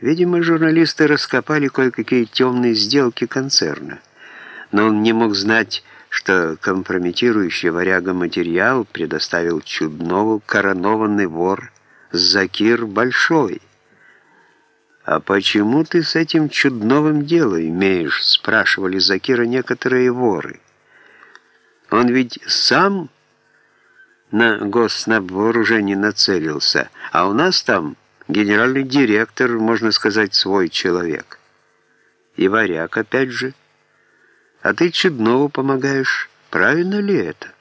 Видимо, журналисты раскопали кое-какие темные сделки концерна. Но он не мог знать, что компрометирующий варяга материал предоставил Чуднову коронованный вор Закир Большой. «А почему ты с этим Чудновым дело имеешь?» — спрашивали Закира некоторые воры. «Он ведь сам на госнабвооружение нацелился, а у нас там генеральный директор, можно сказать, свой человек. И варяг опять же. А ты Чуднову помогаешь. Правильно ли это?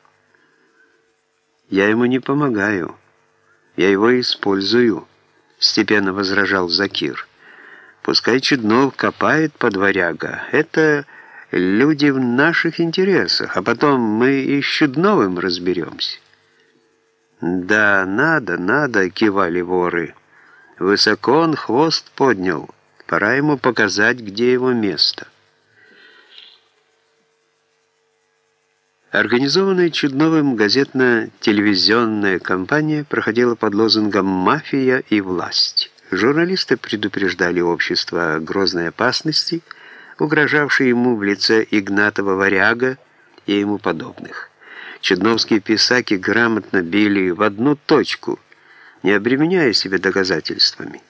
Я ему не помогаю. Я его использую, степенно возражал Закир. Пускай Чуднов копает под варяга. Это люди в наших интересах, а потом мы и с Чудновым разберемся. «Да, надо, надо», — кивали воры. Высоко он хвост поднял. Пора ему показать, где его место. Организованная Чудновым газетно-телевизионная кампания проходила под лозунгом «Мафия и власть». Журналисты предупреждали общество о грозной опасности, угрожавшей ему в лице Игнатова Варяга и ему подобных. Чудновские писаки грамотно били в одну точку – не обременяя себя доказательствами.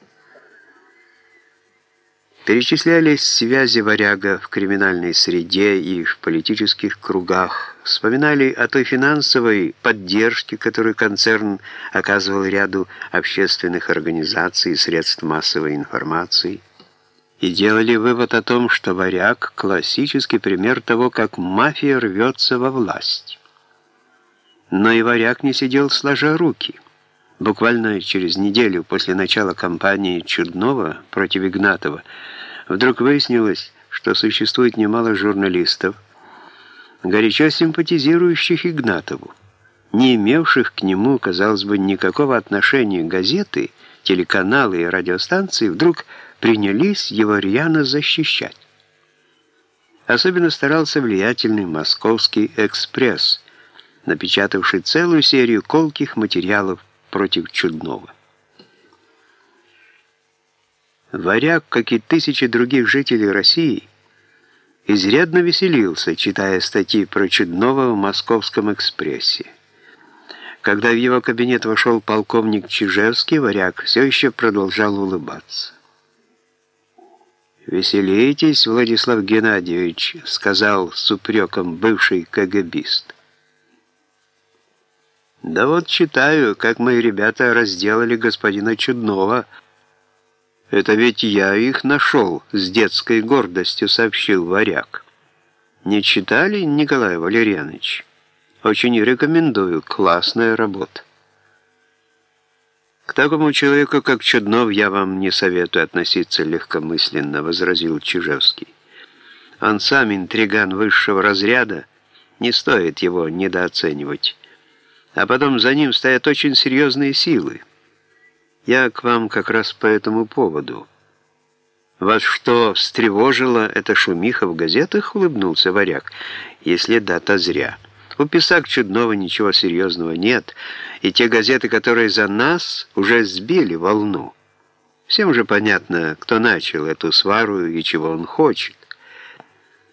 Перечислялись связи варяга в криминальной среде и в политических кругах, вспоминали о той финансовой поддержке, которую концерн оказывал ряду общественных организаций и средств массовой информации, и делали вывод о том, что варяг – классический пример того, как мафия рвется во власть. Но и варяг не сидел сложа руки – Буквально через неделю после начала кампании Чуднова против Игнатова вдруг выяснилось, что существует немало журналистов, горячо симпатизирующих Игнатову, не имевших к нему, казалось бы, никакого отношения газеты, телеканалы и радиостанции, вдруг принялись его рьяно защищать. Особенно старался влиятельный московский «Экспресс», напечатавший целую серию колких материалов против Чудного. Варяг, как и тысячи других жителей России, изрядно веселился, читая статьи про Чудного в «Московском экспрессе». Когда в его кабинет вошел полковник Чижевский, Варяг все еще продолжал улыбаться. «Веселитесь, Владислав Геннадьевич», — сказал с упреком бывший КГБист. Да вот читаю, как мои ребята разделали господина Чудного. Это ведь я их нашел, с детской гордостью сообщил варяг. Не читали, Николай Валерьянович? Очень рекомендую, классная работа. К такому человеку, как Чуднов, я вам не советую относиться легкомысленно, возразил Чижевский. Он сам интриган высшего разряда, не стоит его недооценивать а потом за ним стоят очень серьезные силы. Я к вам как раз по этому поводу. Вас что, встревожило это шумиха в газетах, улыбнулся варяг? Если да, то зря. У писак чудного ничего серьезного нет, и те газеты, которые за нас, уже сбили волну. Всем же понятно, кто начал эту свару и чего он хочет.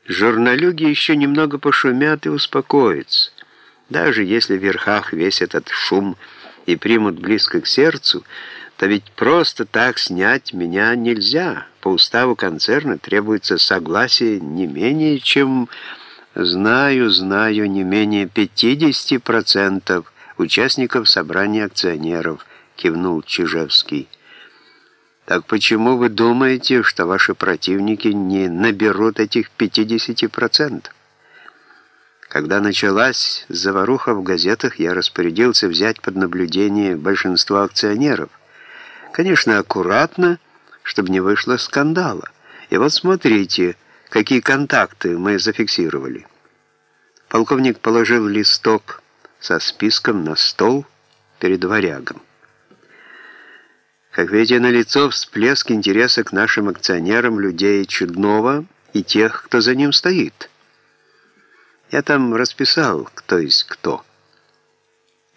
Журналюги еще немного пошумят и успокоятся. Даже если в верхах весь этот шум и примут близко к сердцу, то ведь просто так снять меня нельзя. По уставу концерна требуется согласие не менее чем, знаю, знаю, не менее 50% участников собрания акционеров, кивнул Чижевский. Так почему вы думаете, что ваши противники не наберут этих 50%? Когда началась заваруха в газетах, я распорядился взять под наблюдение большинство акционеров. Конечно, аккуратно, чтобы не вышло скандала. И вот смотрите, какие контакты мы зафиксировали. Полковник положил листок со списком на стол перед варягом. Как видите, налицо всплеск интереса к нашим акционерам людей Чудного и тех, кто за ним стоит. Я там расписал, кто есть кто.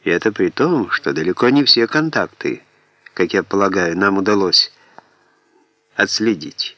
И это при том, что далеко не все контакты, как я полагаю, нам удалось отследить.